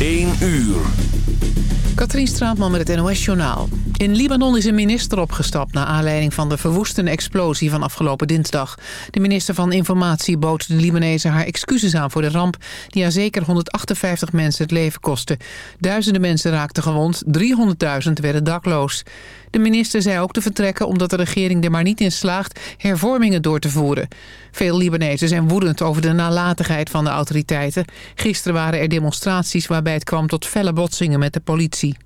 1 uur. Katrien Straatman met het NOS-journaal. In Libanon is een minister opgestapt... naar aanleiding van de verwoestende explosie van afgelopen dinsdag. De minister van Informatie bood de Libanese haar excuses aan voor de ramp... die haar zeker 158 mensen het leven kostte. Duizenden mensen raakten gewond, 300.000 werden dakloos. De minister zei ook te vertrekken omdat de regering er maar niet in slaagt... hervormingen door te voeren. Veel Libanezen zijn woedend over de nalatigheid van de autoriteiten. Gisteren waren er demonstraties waarbij het kwam tot felle botsingen met de politie.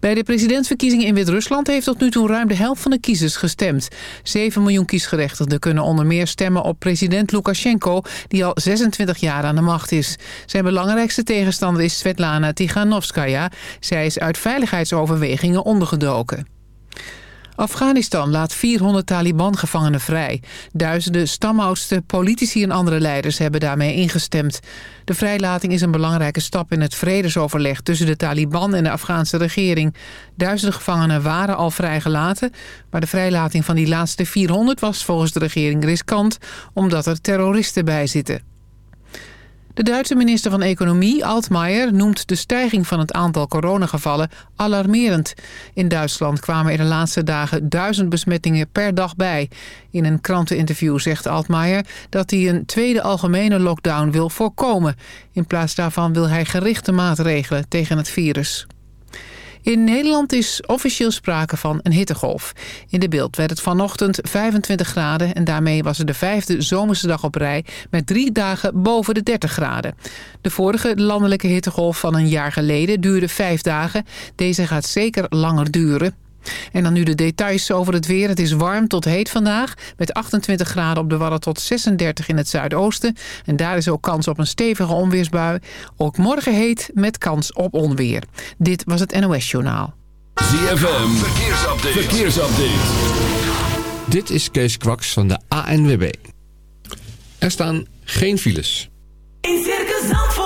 Bij de presidentsverkiezingen in Wit-Rusland heeft tot nu toe ruim de helft van de kiezers gestemd. 7 miljoen kiesgerechtigden kunnen onder meer stemmen op president Lukashenko... die al 26 jaar aan de macht is. Zijn belangrijkste tegenstander is Svetlana Tiganovskaya. Zij is uit veiligheidsoverwegingen ondergedoken. Afghanistan laat 400 Taliban-gevangenen vrij. Duizenden stamhoudsten, politici en andere leiders hebben daarmee ingestemd. De vrijlating is een belangrijke stap in het vredesoverleg... tussen de Taliban en de Afghaanse regering. Duizenden gevangenen waren al vrijgelaten... maar de vrijlating van die laatste 400 was volgens de regering riskant... omdat er terroristen bij zitten. De Duitse minister van Economie, Altmaier, noemt de stijging van het aantal coronagevallen alarmerend. In Duitsland kwamen er de laatste dagen duizend besmettingen per dag bij. In een kranteninterview zegt Altmaier dat hij een tweede algemene lockdown wil voorkomen. In plaats daarvan wil hij gerichte maatregelen tegen het virus. In Nederland is officieel sprake van een hittegolf. In de beeld werd het vanochtend 25 graden... en daarmee was het de vijfde zomerse dag op rij... met drie dagen boven de 30 graden. De vorige landelijke hittegolf van een jaar geleden duurde vijf dagen. Deze gaat zeker langer duren. En dan nu de details over het weer. Het is warm tot heet vandaag. Met 28 graden op de Wadden tot 36 in het zuidoosten. En daar is ook kans op een stevige onweersbui. Ook morgen heet met kans op onweer. Dit was het NOS Journaal. ZFM, verkeersupdate. verkeersupdate. Dit is Kees Kwaks van de ANWB. Er staan geen files. In Circus Zandvoort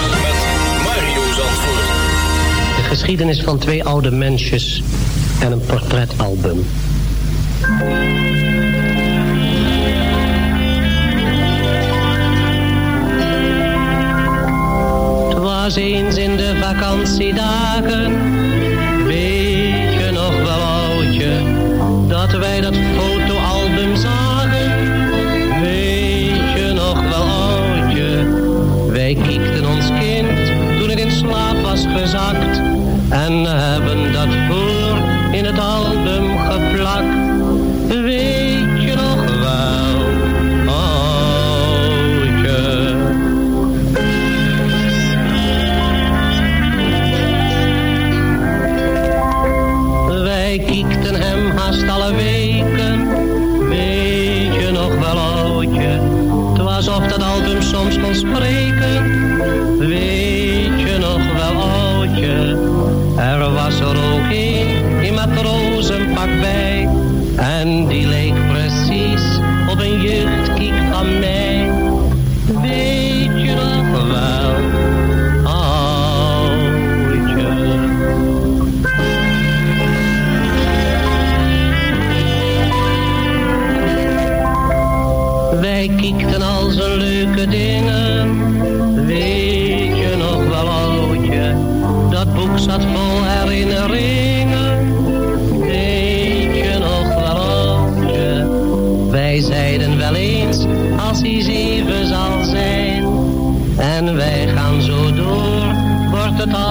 geschiedenis van twee oude mensjes en een portretalbum. Het was eens in de vakantiedagen, En hebben dat voor in het album geplakt. Zat vol herinneringen. Weet je nog oudje? Wij zeiden wel eens, als hij zeven zal zijn. En wij gaan zo door, wordt het album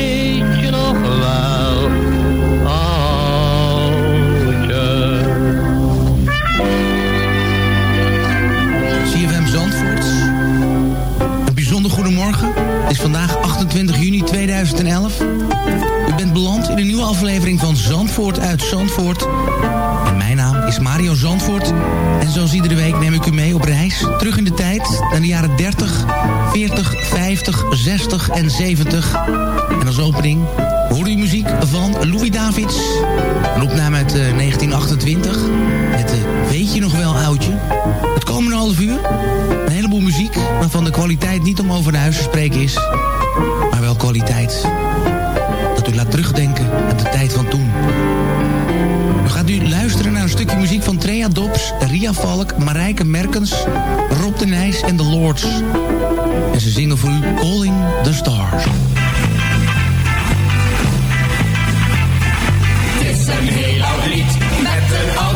vandaag 28 juni 2011. U bent beland in een nieuwe aflevering van Zandvoort uit Zandvoort. En mijn naam is Mario Zandvoort. En zoals iedere week neem ik u mee op reis. Terug in de tijd naar de jaren 30, 40, 50, 60 en 70. En als opening hoorde u muziek van Louis Davids. Een opname uit eh, 1928. Met uh, Weet je nog wel, oudje? Het komende half uur een heleboel muziek... waarvan de kwaliteit niet om over de huis te spreken is. Maar wel kwaliteit dat u laat terugdenken aan de tijd van toen. We gaan nu luisteren naar een stukje muziek van Trea Dobbs, Ria Valk, Marijke Merkens, Rob de Nijs en The Lords. En ze zingen voor u Calling the Stars. Is een heel lied met een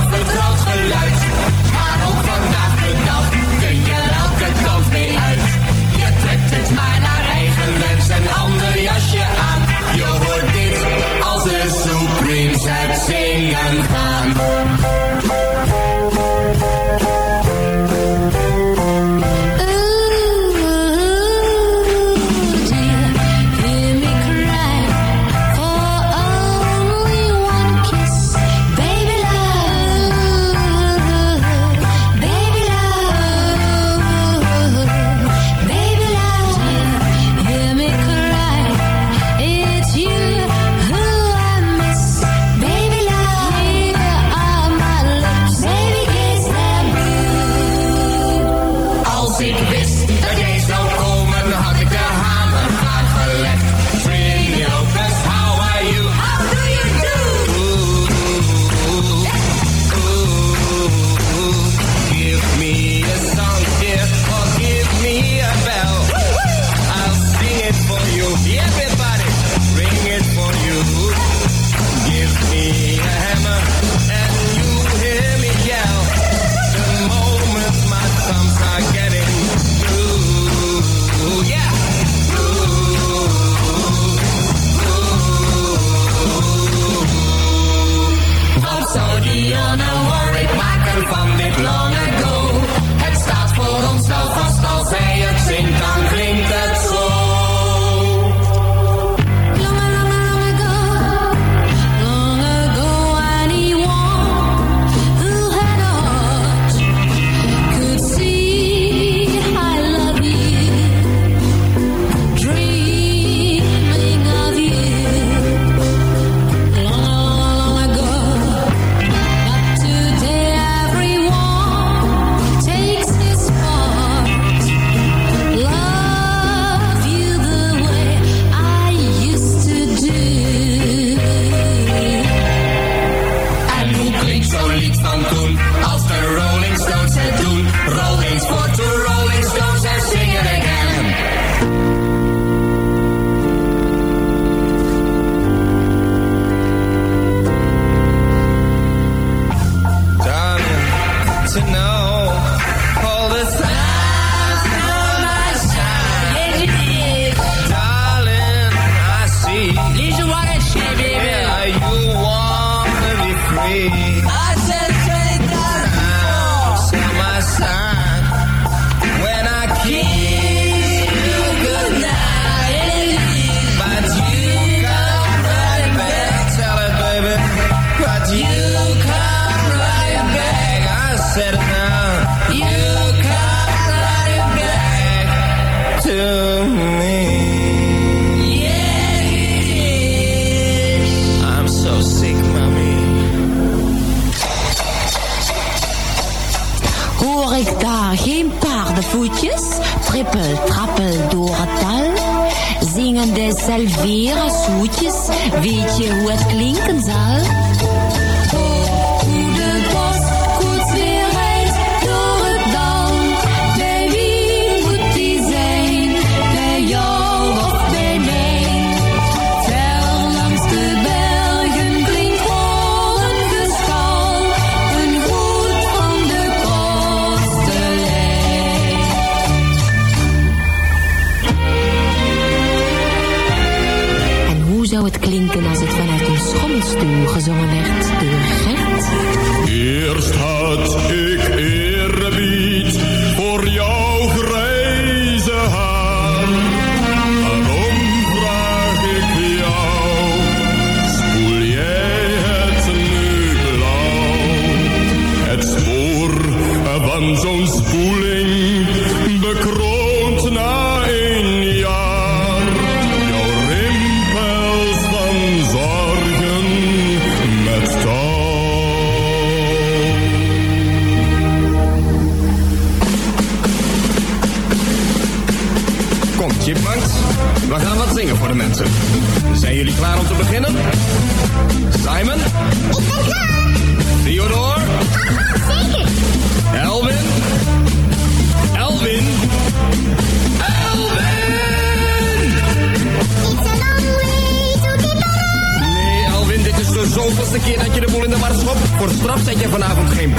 Voor straf zet je vanavond geen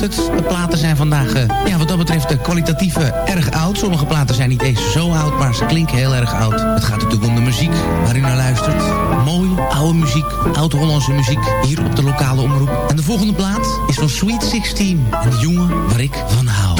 De platen zijn vandaag, eh, ja, wat dat betreft, eh, de kwalitatieve eh, erg oud. Sommige platen zijn niet eens zo oud, maar ze klinken heel erg oud. Het gaat natuurlijk om de muziek waarin u luistert. Mooie, oude muziek, oud-Hollandse muziek, hier op de lokale omroep. En de volgende plaat is van Sweet 16. Een jongen waar ik van hou.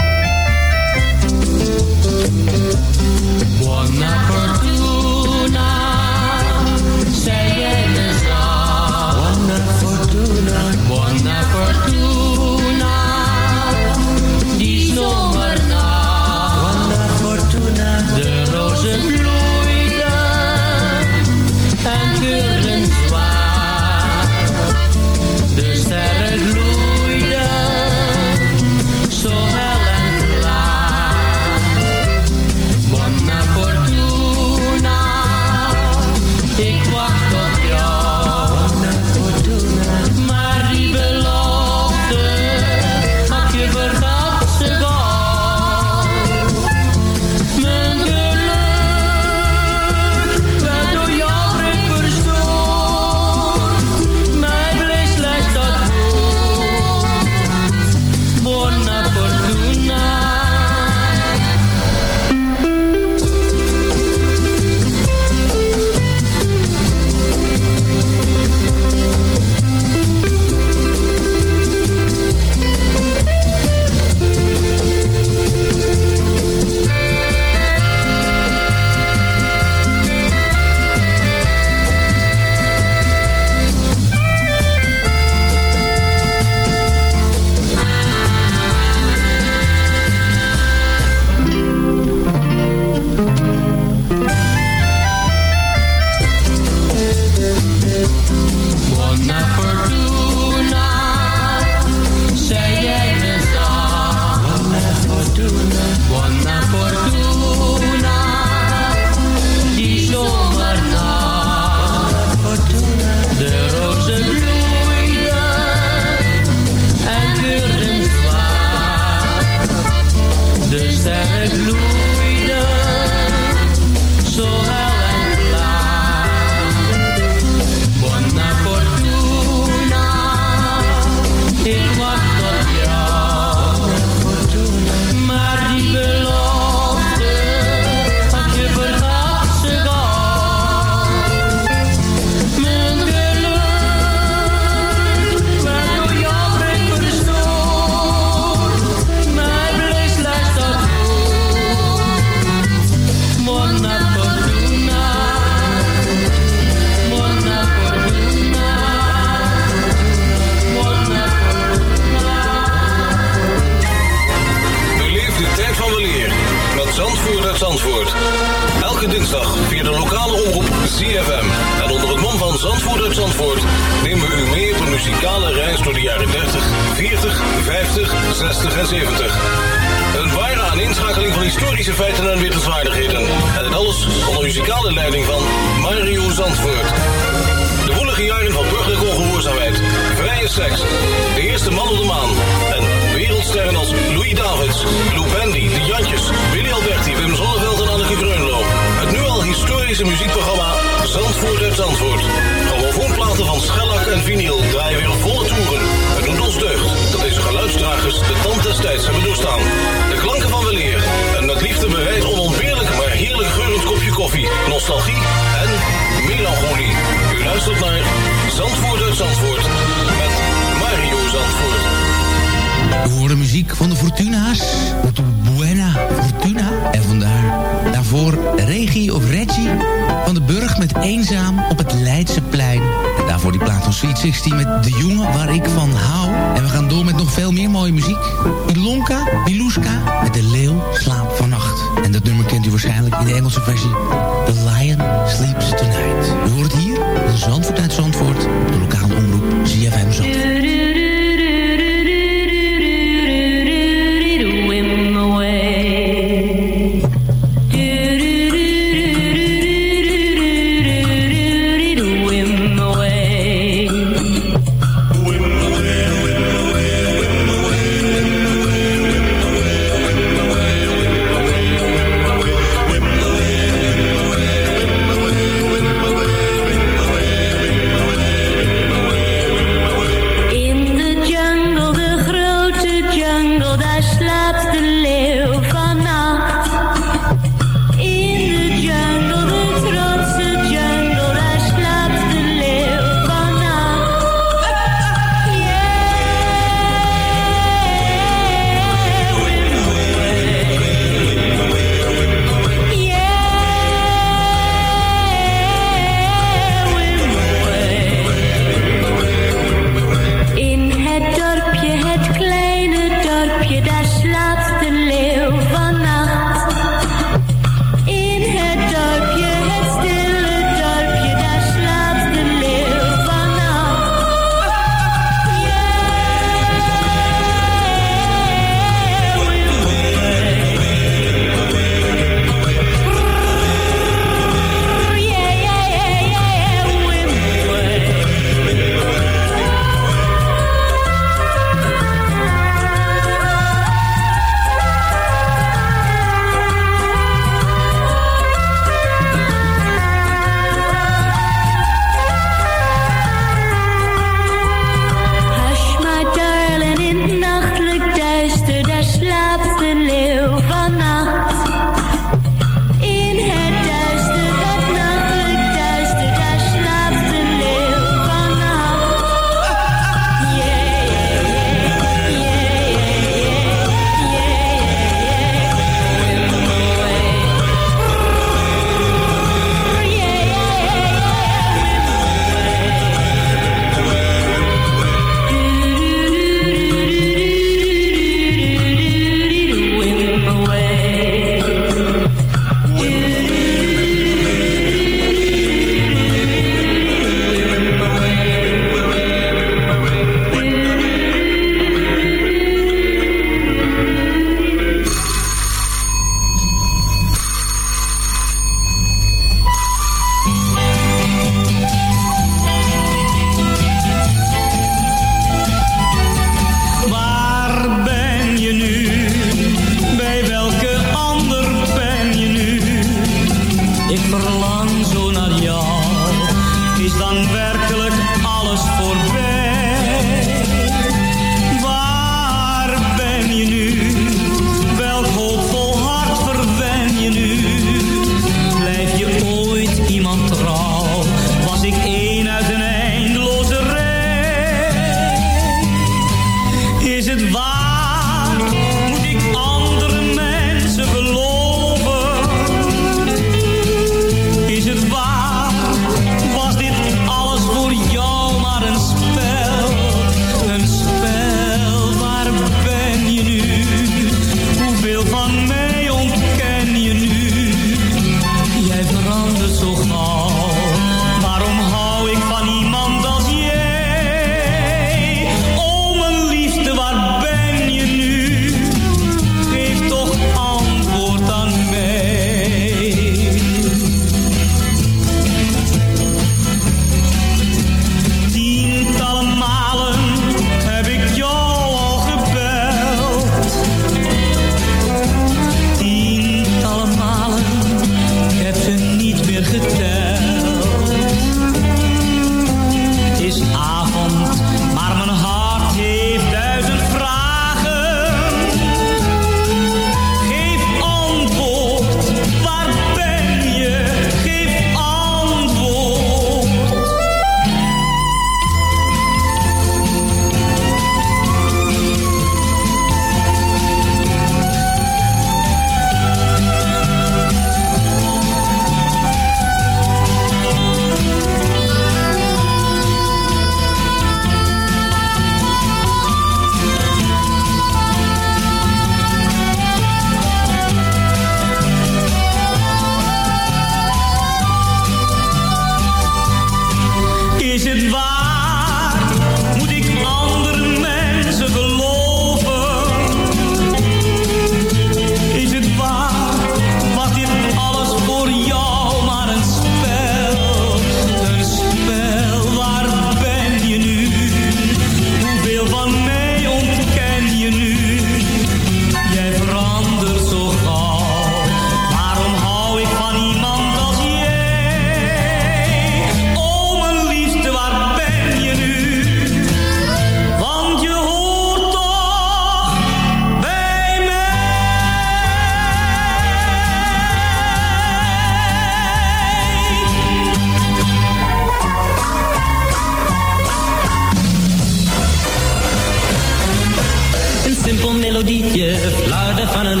Van een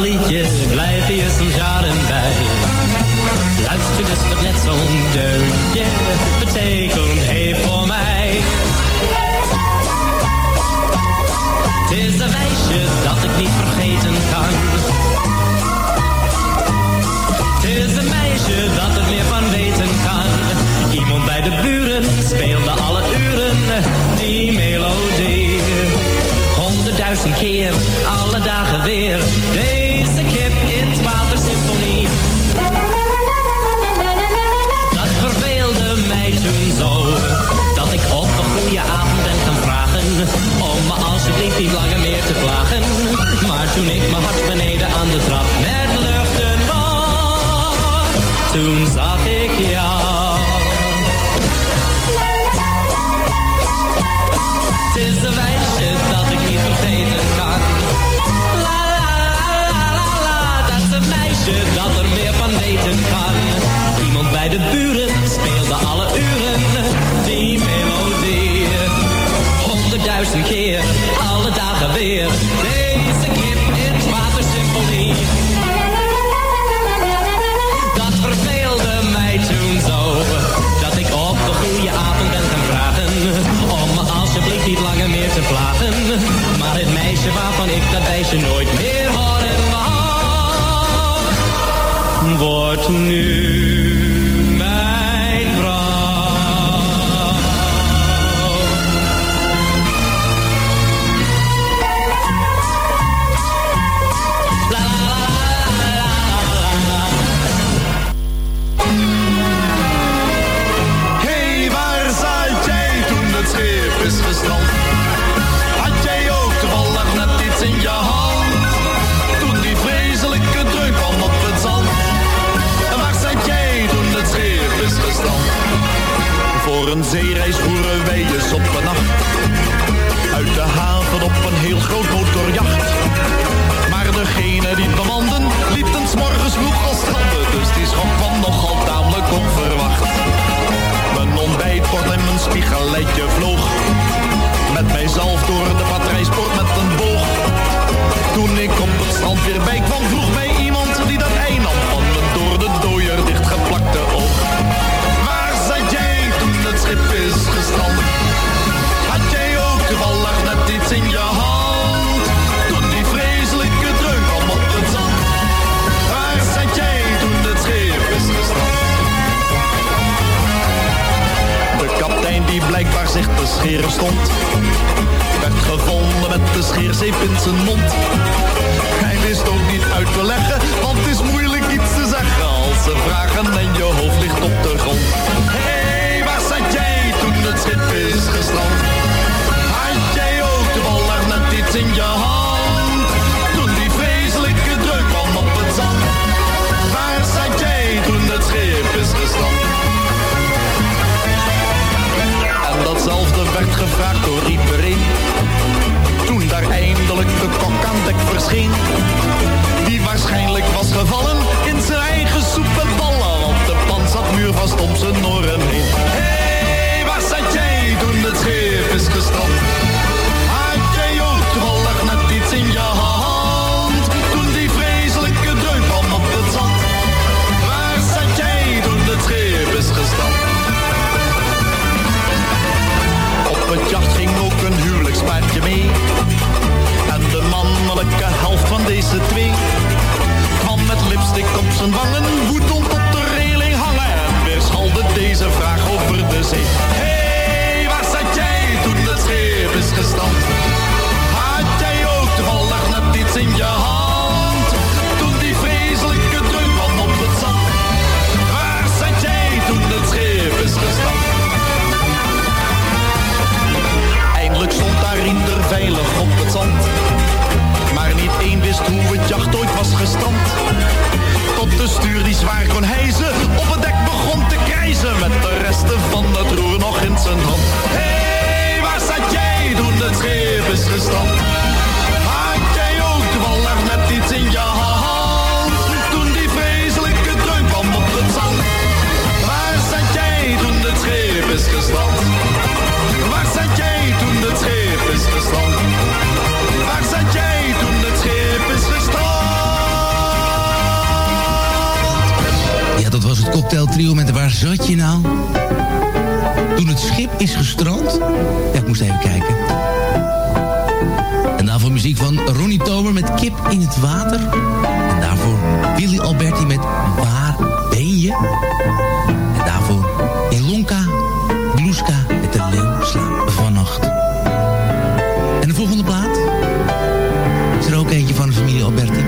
Alberti.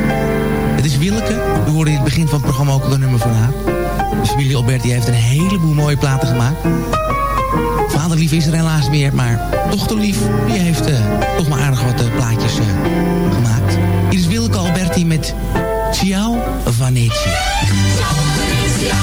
Het is Willeke. We hoorden in het begin van het programma ook een nummer van haar. De familie Alberti heeft een heleboel mooie platen gemaakt. Vaderlief is er helaas meer, maar dochterlief die heeft uh, toch maar aardig wat uh, plaatjes uh, gemaakt. Hier is Willeke Alberti met Ciao Vanetia. Ciao Venezia,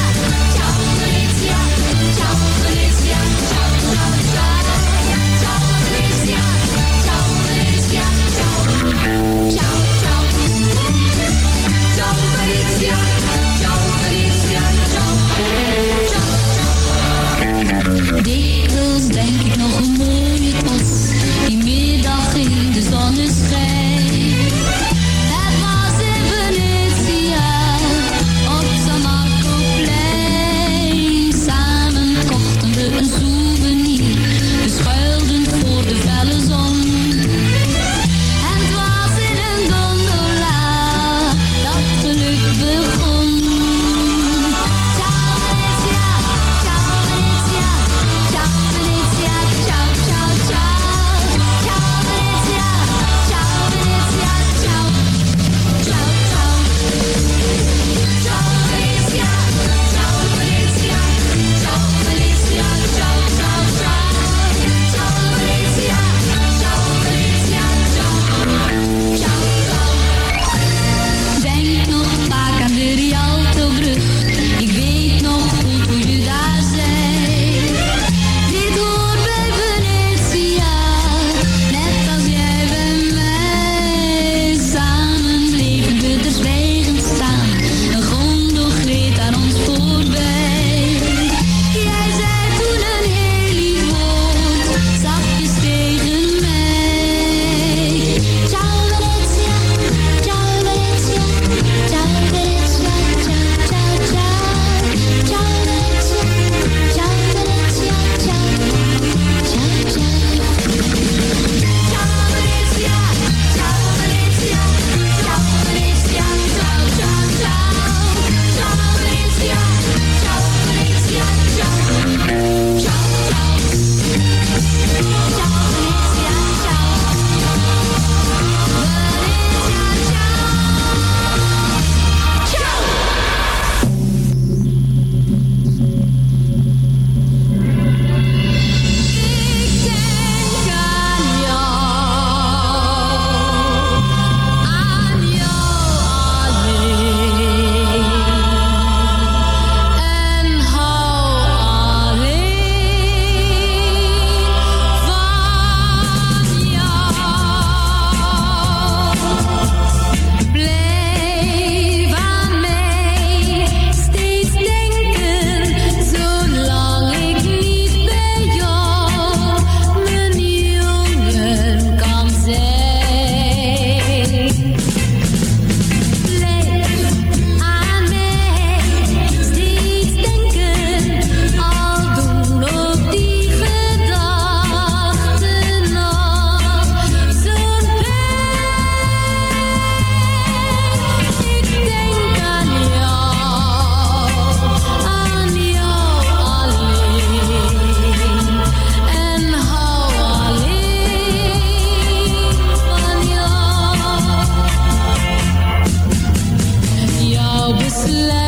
life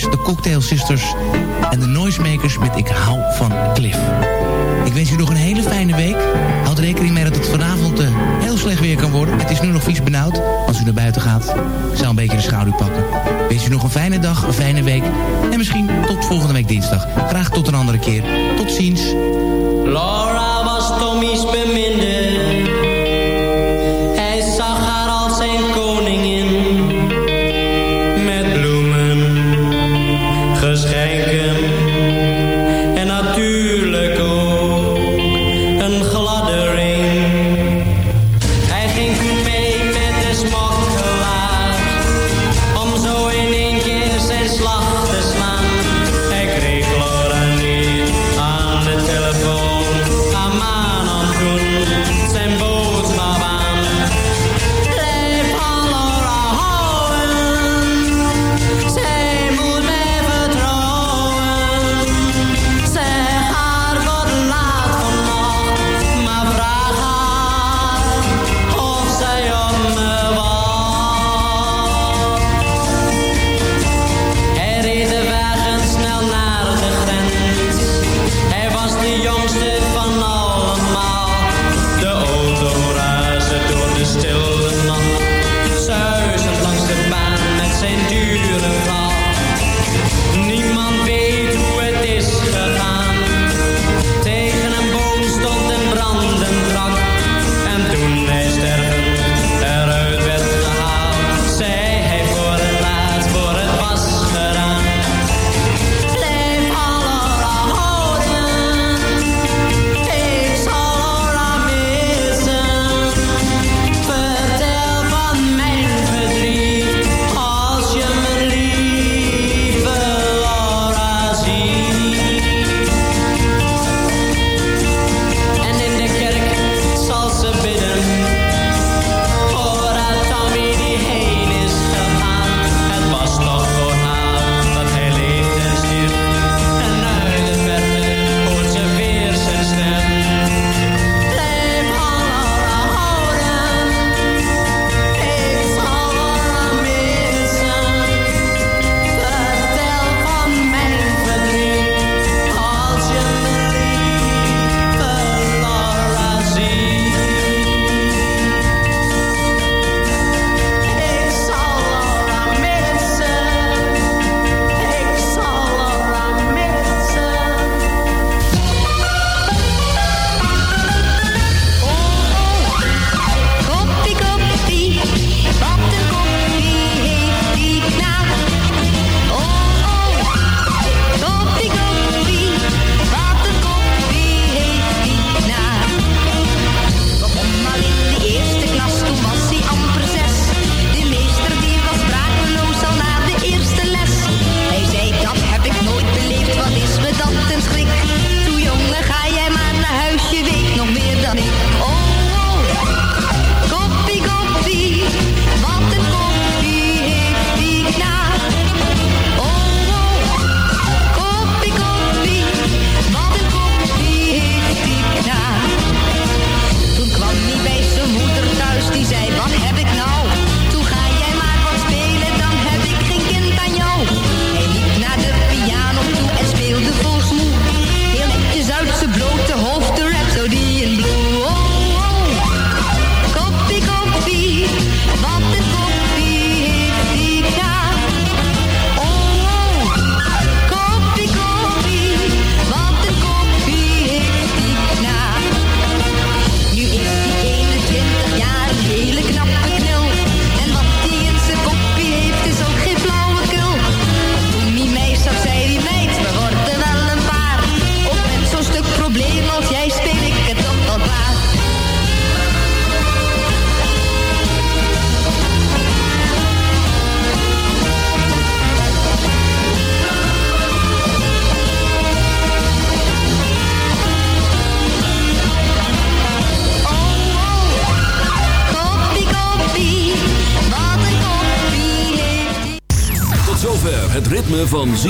de Cocktail Sisters en de Noisemakers met Ik hou van Cliff. Ik wens u nog een hele fijne week. Houd rekening mee dat het vanavond uh, heel slecht weer kan worden. Het is nu nog vies benauwd. Als u naar buiten gaat, zou een beetje de schaduw pakken. Wens u nog een fijne dag, een fijne week. En misschien tot volgende week dinsdag. Graag tot een andere keer. Tot ziens. Laura was Tommy's.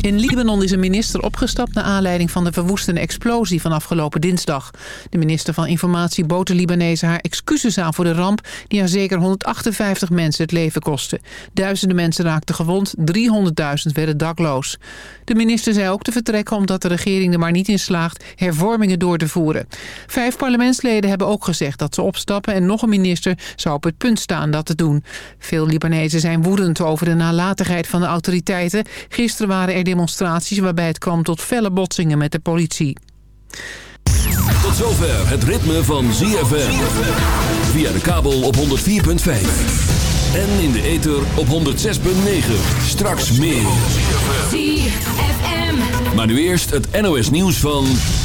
In Libanon is een minister opgestapt naar aanleiding van de verwoestende explosie van afgelopen dinsdag. De minister van Informatie bood de Libanese haar excuses aan voor de ramp... die haar zeker 158 mensen het leven kostte. Duizenden mensen raakten gewond, 300.000 werden dakloos. De minister zei ook te vertrekken omdat de regering er maar niet in slaagt... hervormingen door te voeren. Vijf parlementsleden hebben ook gezegd dat ze opstappen... en nog een minister zou op het punt staan dat te doen. Veel Libanezen zijn woedend over de nalatigheid van de autoriteiten. Gisteren waren er demonstraties waarbij het kwam tot felle botsingen met de politie. Tot zover het ritme van ZFM. Via de kabel op 104.5. En in de ether op 106.9. Straks meer. ZFM. Maar nu eerst het NOS nieuws van...